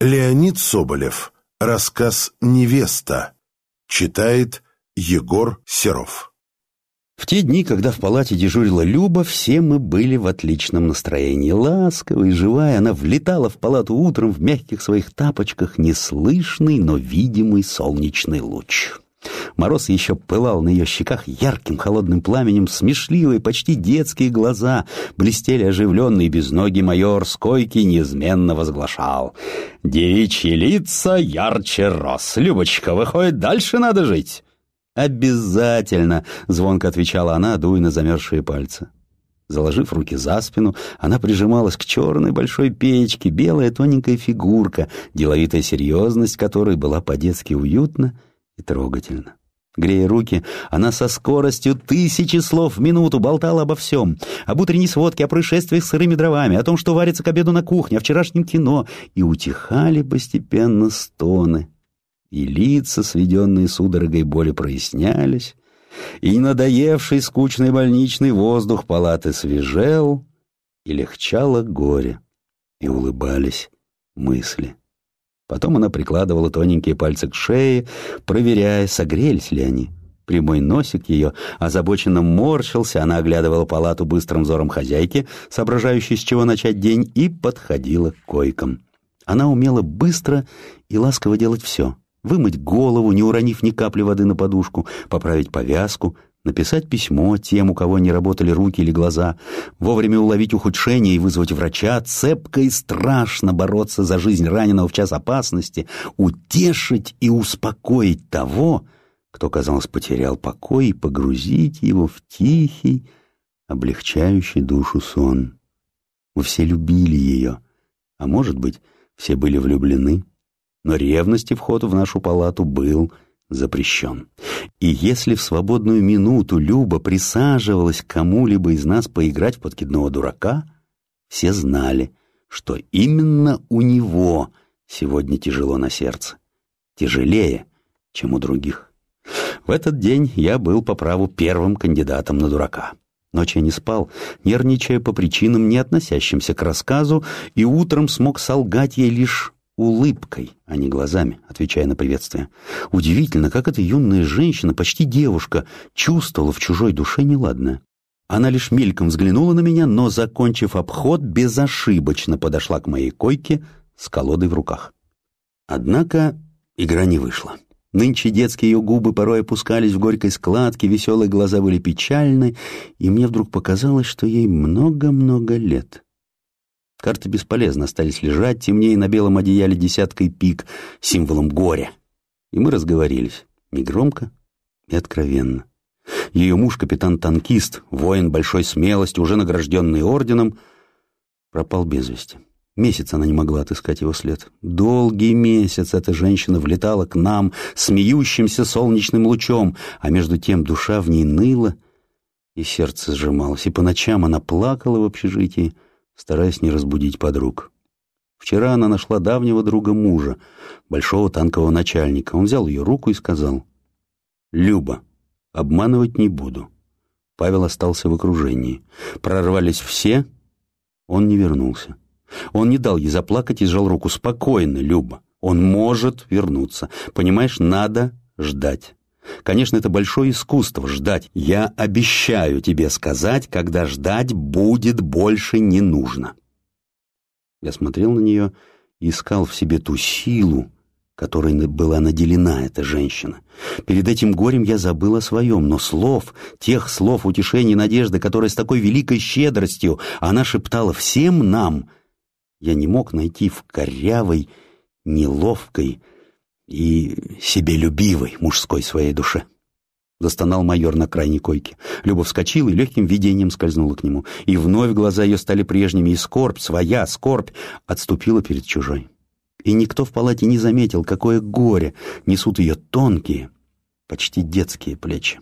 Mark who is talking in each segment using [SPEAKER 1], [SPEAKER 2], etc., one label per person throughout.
[SPEAKER 1] Леонид Соболев. Рассказ «Невеста». Читает Егор Серов.
[SPEAKER 2] В те дни, когда в палате дежурила Люба, все мы были в отличном настроении. Ласковая и живая, она влетала в палату утром в мягких своих тапочках, неслышный, но видимый солнечный луч. Мороз еще пылал на ее щеках ярким холодным пламенем, смешливые, почти детские глаза блестели оживленный безногий майор с койки неизменно возглашал. «Девичьи лица ярче роз. Любочка, выходит, дальше надо жить». «Обязательно!» — звонко отвечала она, дуя на замерзшие пальцы. Заложив руки за спину, она прижималась к черной большой печке, белая тоненькая фигурка, деловитая серьезность которой была по-детски уютна и трогательна. Грея руки, она со скоростью тысячи слов в минуту болтала обо всем. Об утренней сводке, о происшествиях с сырыми дровами, о том, что варится к обеду на кухне, о вчерашнем кино. И утихали постепенно стоны. И лица, сведенные судорогой боли, прояснялись. И надоевший скучный больничный воздух палаты свежел, и легчало горе, и улыбались мысли. Потом она прикладывала тоненькие пальцы к шее, проверяя, согрелись ли они. Прямой носик ее озабоченно морщился, она оглядывала палату быстрым взором хозяйки, соображающей, с чего начать день, и подходила к койкам. Она умела быстро и ласково делать все. Вымыть голову, не уронив ни капли воды на подушку, поправить повязку — написать письмо тем, у кого не работали руки или глаза, вовремя уловить ухудшение и вызвать врача, цепко и страшно бороться за жизнь раненого в час опасности, утешить и успокоить того, кто, казалось, потерял покой, и погрузить его в тихий, облегчающий душу сон. Мы все любили ее, а может быть, все были влюблены, но ревности вход в нашу палату был запрещен. И если в свободную минуту Люба присаживалась к кому-либо из нас поиграть в подкидного дурака, все знали, что именно у него сегодня тяжело на сердце. Тяжелее, чем у других. В этот день я был по праву первым кандидатом на дурака. Ночью я не спал, нервничая по причинам, не относящимся к рассказу, и утром смог солгать ей лишь улыбкой, а не глазами, отвечая на приветствие. Удивительно, как эта юная женщина, почти девушка, чувствовала в чужой душе неладное. Она лишь мельком взглянула на меня, но, закончив обход, безошибочно подошла к моей койке с колодой в руках. Однако игра не вышла. Нынче детские ее губы порой опускались в горькой складке, веселые глаза были печальны, и мне вдруг показалось, что ей много-много лет. Карты бесполезно остались лежать, темнее на белом одеяле десяткой пик, символом горя. И мы разговорились, негромко и откровенно. Ее муж, капитан-танкист, воин большой смелости, уже награжденный орденом, пропал без вести. Месяц она не могла отыскать его след. Долгий месяц эта женщина влетала к нам смеющимся солнечным лучом, а между тем душа в ней ныла, и сердце сжималось, и по ночам она плакала в общежитии, стараясь не разбудить подруг. Вчера она нашла давнего друга мужа, большого танкового начальника. Он взял ее руку и сказал, «Люба, обманывать не буду». Павел остался в окружении. Прорвались все, он не вернулся. Он не дал ей заплакать и сжал руку. «Спокойно, Люба, он может вернуться. Понимаешь, надо ждать». Конечно, это большое искусство — ждать. Я обещаю тебе сказать, когда ждать будет больше не нужно. Я смотрел на нее и искал в себе ту силу, которой была наделена эта женщина. Перед этим горем я забыл о своем, но слов, тех слов утешения и надежды, которые с такой великой щедростью она шептала всем нам, я не мог найти в корявой, неловкой, и себелюбивой мужской своей душе. Застонал майор на крайней койке. Люба вскочила и легким видением скользнула к нему. И вновь глаза ее стали прежними, и скорбь, своя скорбь, отступила перед чужой. И никто в палате не заметил, какое горе несут ее тонкие, почти детские плечи.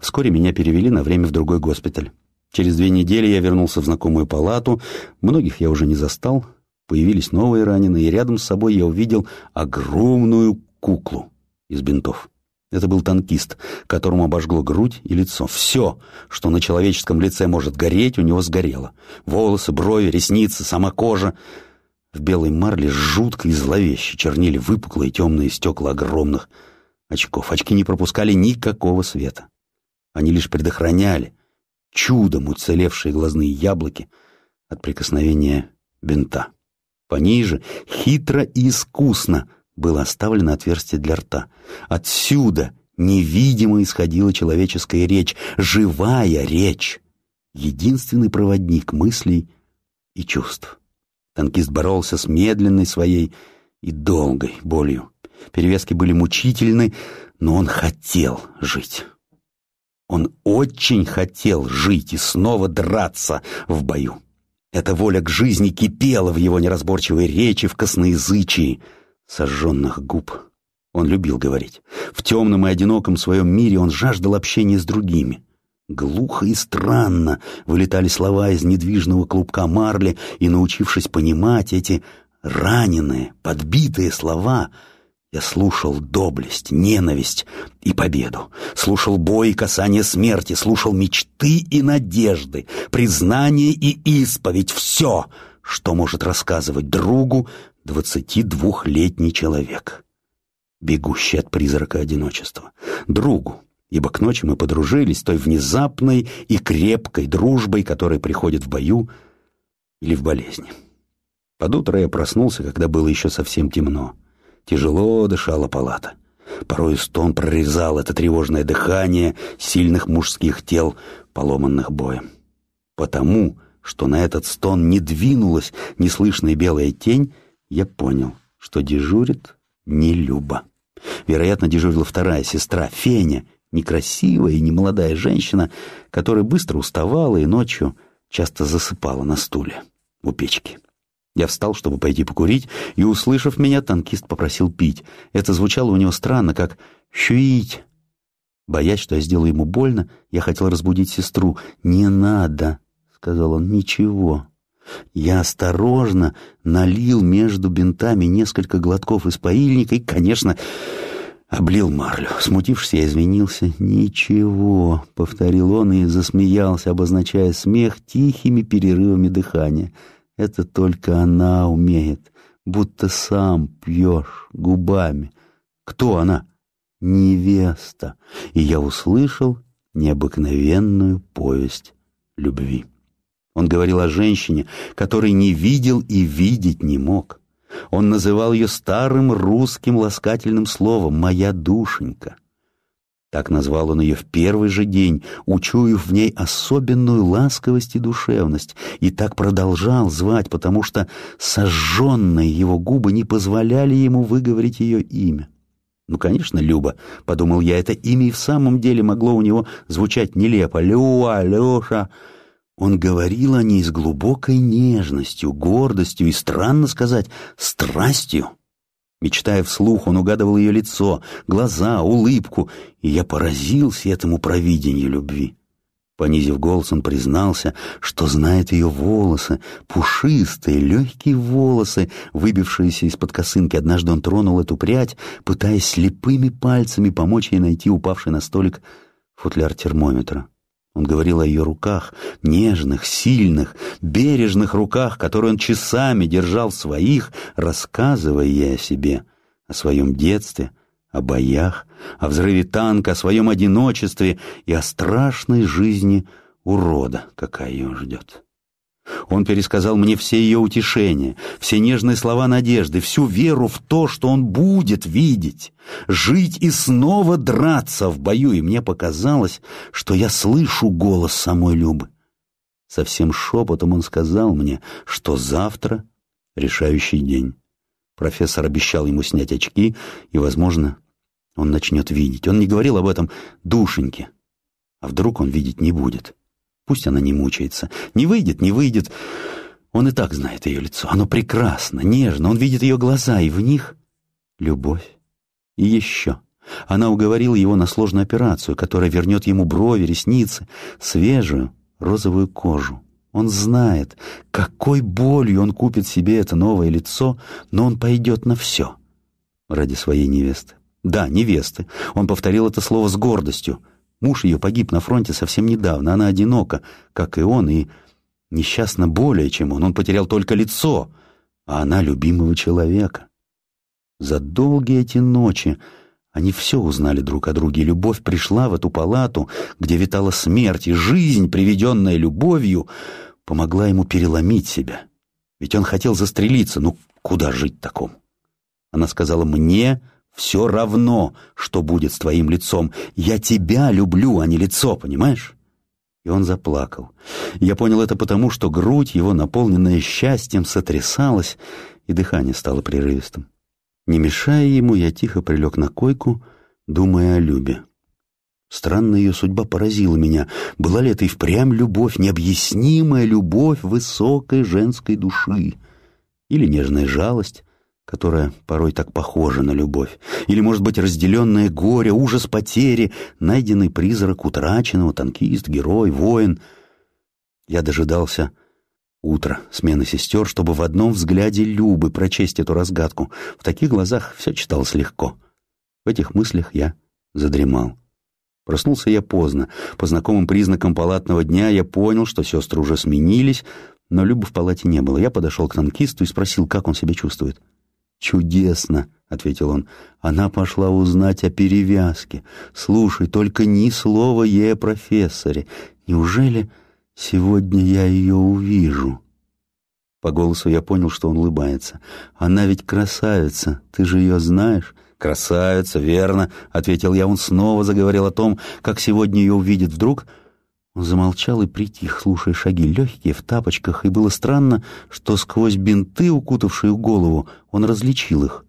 [SPEAKER 2] Вскоре меня перевели на время в другой госпиталь. Через две недели я вернулся в знакомую палату. Многих я уже не застал, Появились новые раненые, и рядом с собой я увидел огромную куклу из бинтов. Это был танкист, которому обожгло грудь и лицо. Все, что на человеческом лице может гореть, у него сгорело. Волосы, брови, ресницы, сама кожа. В белой марле жутко и зловеще чернили выпуклые темные стекла огромных очков. Очки не пропускали никакого света. Они лишь предохраняли чудом уцелевшие глазные яблоки от прикосновения бинта. Пониже, хитро и искусно, было оставлено отверстие для рта. Отсюда невидимо исходила человеческая речь, живая речь, единственный проводник мыслей и чувств. Танкист боролся с медленной своей и долгой болью. Перевязки были мучительны, но он хотел жить. Он очень хотел жить и снова драться в бою. Эта воля к жизни кипела в его неразборчивой речи, в косноязычии сожженных губ. Он любил говорить. В темном и одиноком своем мире он жаждал общения с другими. Глухо и странно вылетали слова из недвижного клубка марли, и, научившись понимать эти раненые, подбитые слова, я слушал доблесть, ненависть и победу, слушал бой и касание смерти, слушал мечты и надежды, признание и исповедь, все, что может рассказывать другу двадцати двухлетний человек, бегущий от призрака одиночества, другу, ибо к ночи мы подружились той внезапной и крепкой дружбой, которая приходит в бою или в болезни. Под утро я проснулся, когда было еще совсем темно. Тяжело дышала палата. Порой стон прорезал это тревожное дыхание сильных мужских тел, поломанных боем. Потому, что на этот стон не двинулась неслышная белая тень, я понял, что дежурит не Люба. Вероятно, дежурила вторая сестра, Феня, некрасивая и немолодая женщина, которая быстро уставала и ночью часто засыпала на стуле у печки. Я встал, чтобы пойти покурить, и, услышав меня, танкист попросил пить. Это звучало у него странно, как «щуить». Боясь, что я сделаю ему больно, я хотел разбудить сестру. «Не надо», — сказал он, — «ничего». Я осторожно налил между бинтами несколько глотков из поильника и, конечно, Облил марлю. Смутившись, я извинился. «Ничего», — повторил он и засмеялся, обозначая смех тихими перерывами дыхания. «Это только она умеет, будто сам пьешь губами». «Кто она?» «Невеста». И я услышал необыкновенную повесть любви. Он говорил о женщине, которой не видел и видеть не мог. Он называл ее старым русским ласкательным словом «моя душенька». Так назвал он ее в первый же день, учуяв в ней особенную ласковость и душевность, и так продолжал звать, потому что сожженные его губы не позволяли ему выговорить ее имя. Ну, конечно, Люба, — подумал я, — это имя и в самом деле могло у него звучать нелепо. Люа, Леша. Он говорил о ней с глубокой нежностью, гордостью и, странно сказать, страстью. Мечтая вслух, он угадывал ее лицо, глаза, улыбку, и я поразился этому провидению любви. Понизив голос, он признался, что знает ее волосы, пушистые, легкие волосы, выбившиеся из-под косынки. Однажды он тронул эту прядь, пытаясь слепыми пальцами помочь ей найти упавший на столик футляр термометра. Он говорил о ее руках, нежных, сильных, бережных руках, которые он часами держал своих, рассказывая ей о себе, о своем детстве, о боях, о взрыве танка, о своем одиночестве и о страшной жизни урода, какая ее ждет. Он пересказал мне все ее утешения, все нежные слова надежды, всю веру в то, что он будет видеть, жить и снова драться в бою, и мне показалось, что я слышу голос самой Любы. Совсем шепотом он сказал мне, что завтра решающий день. Профессор обещал ему снять очки, и, возможно, он начнет видеть. Он не говорил об этом душеньке. А вдруг он видеть не будет? Пусть она не мучается. Не выйдет, не выйдет. Он и так знает ее лицо. Оно прекрасно, нежно. Он видит ее глаза, и в них любовь. И еще. Она уговорила его на сложную операцию, которая вернет ему брови, ресницы, свежую розовую кожу. Он знает, какой болью он купит себе это новое лицо, но он пойдет на все ради своей невесты. Да, невесты. Он повторил это слово с гордостью. Муж ее погиб на фронте совсем недавно, она одинока, как и он, и несчастна более, чем он. Он потерял только лицо, а она любимого человека. За долгие эти ночи они все узнали друг о друге. Любовь пришла в эту палату, где витала смерть, и жизнь, приведенная любовью, помогла ему переломить себя. Ведь он хотел застрелиться, ну куда жить такому? Она сказала, мне все равно, что будет с твоим лицом. Я тебя люблю, а не лицо, понимаешь? И он заплакал. Я понял это потому, что грудь его, наполненная счастьем, сотрясалась, и дыхание стало прерывистым. Не мешая ему, я тихо прилег на койку, думая о Любе. Странная ее судьба поразила меня. Была ли это и впрямь любовь, необъяснимая любовь высокой женской души? Или нежная жалость, которая порой так похожа на любовь? Или, может быть, разделенное горе, ужас потери, найденный призрак утраченного, танкист, герой, воин? Я дожидался утра, смены сестер, чтобы в одном взгляде Любы прочесть эту разгадку. В таких глазах все читалось легко. В этих мыслях я задремал. Проснулся я поздно. По знакомым признакам палатного дня я понял, что сестры уже сменились, но Любы в палате не было. Я подошел к танкисту и спросил, как он себя чувствует. «Чудесно», — ответил он. «Она пошла узнать о перевязке. Слушай, только ни слова ей о профессоре. Неужели сегодня я ее увижу?» По голосу я понял, что он улыбается. «Она ведь красавица, ты же ее знаешь?» «Красавица, верно», — ответил я. Он снова заговорил о том, как сегодня ее увидит. Вдруг он замолчал и притих, слушая шаги легкие в тапочках, и было странно, что сквозь бинты, укутавшие голову, он различил их.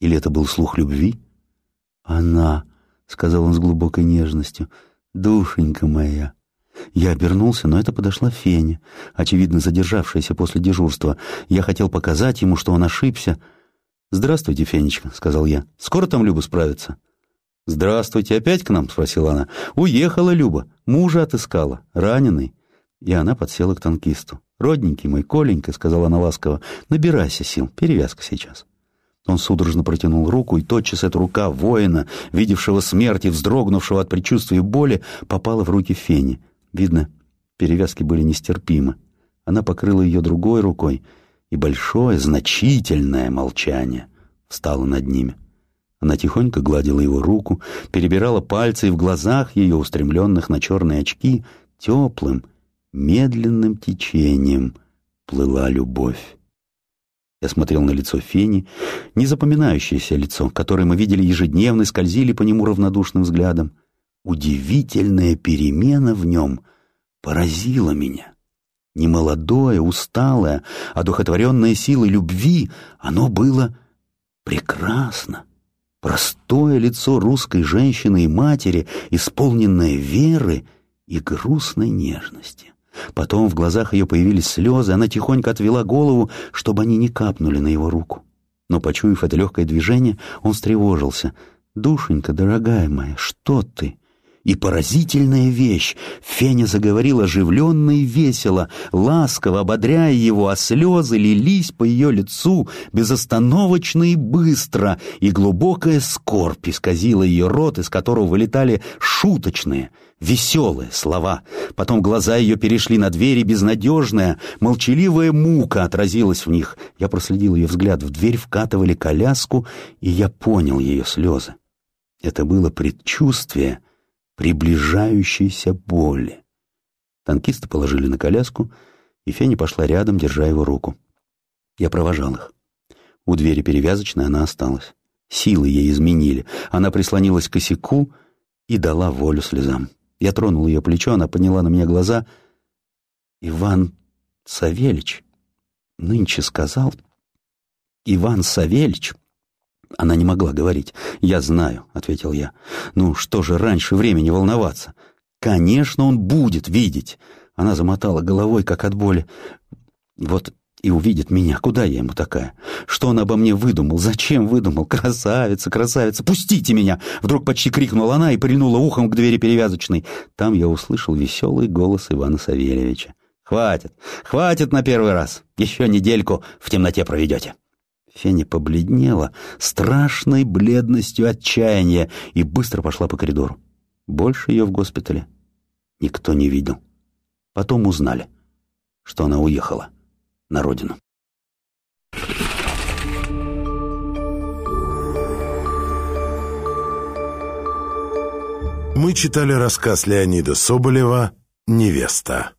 [SPEAKER 2] Или это был слух любви? «Она», — сказал он с глубокой нежностью, — «душенька моя». Я обернулся, но это подошла Феня, очевидно задержавшаяся после дежурства. Я хотел показать ему, что он ошибся — «Здравствуйте, Фенечка», — сказал я. «Скоро там Люба справится?» «Здравствуйте, опять к нам?» — спросила она. «Уехала Люба, мужа отыскала, раненый». И она подсела к танкисту. «Родненький мой, Коленька», — сказала она ласково, — «набирайся сил, перевязка сейчас». Он судорожно протянул руку, и тотчас эта рука воина, видевшего смерть и вздрогнувшего от предчувствия боли, попала в руки Фени. Видно, перевязки были нестерпимы. Она покрыла ее другой рукой — и большое, значительное молчание встало над ними. Она тихонько гладила его руку, перебирала пальцы, и в глазах ее, устремленных на черные очки, теплым, медленным течением плыла любовь. Я смотрел на лицо Фени, незапоминающееся лицо, которое мы видели ежедневно и скользили по нему равнодушным взглядом. Удивительная перемена в нем поразила меня. Немолодое, усталое, одухотворенное силой любви, оно было прекрасно. Простое лицо русской женщины и матери, исполненное веры и грустной нежности. Потом в глазах ее появились слезы, она тихонько отвела голову, чтобы они не капнули на его руку. Но, почуяв это легкое движение, он встревожился. «Душенька, дорогая моя, что ты?» И поразительная вещь. Феня заговорила оживленно и весело, ласково ободряя его, а слезы лились по ее лицу безостановочно и быстро, и глубокая скорбь исказила ее рот, из которого вылетали шуточные, веселые слова. Потом глаза ее перешли на двери, безнадежная, молчаливая мука отразилась в них. Я проследил ее взгляд, в дверь вкатывали коляску, и я понял ее слезы. Это было предчувствие — приближающейся боли. Танкисты положили на коляску, и Феня пошла рядом, держа его руку. Я провожал их. У двери перевязочной она осталась. Силы ей изменили. Она прислонилась к косяку и дала волю слезам. Я тронул ее плечо, она подняла на меня глаза. «Иван Савельич нынче сказал...» «Иван Савельич она не могла говорить. «Я знаю», — ответил я. «Ну, что же раньше времени волноваться?» «Конечно, он будет видеть!» Она замотала головой, как от боли. «Вот и увидит меня. Куда я ему такая? Что он обо мне выдумал? Зачем выдумал? Красавица, красавица, пустите меня!» Вдруг почти крикнула она и прильнула ухом к двери перевязочной. Там я услышал веселый голос Ивана Савельевича. «Хватит, хватит на первый раз. Еще недельку в темноте проведете». Феня побледнела страшной бледностью отчаяния и быстро пошла по коридору. Больше ее в госпитале никто не видел. Потом узнали, что она уехала на родину.
[SPEAKER 1] Мы читали рассказ Леонида Соболева «Невеста».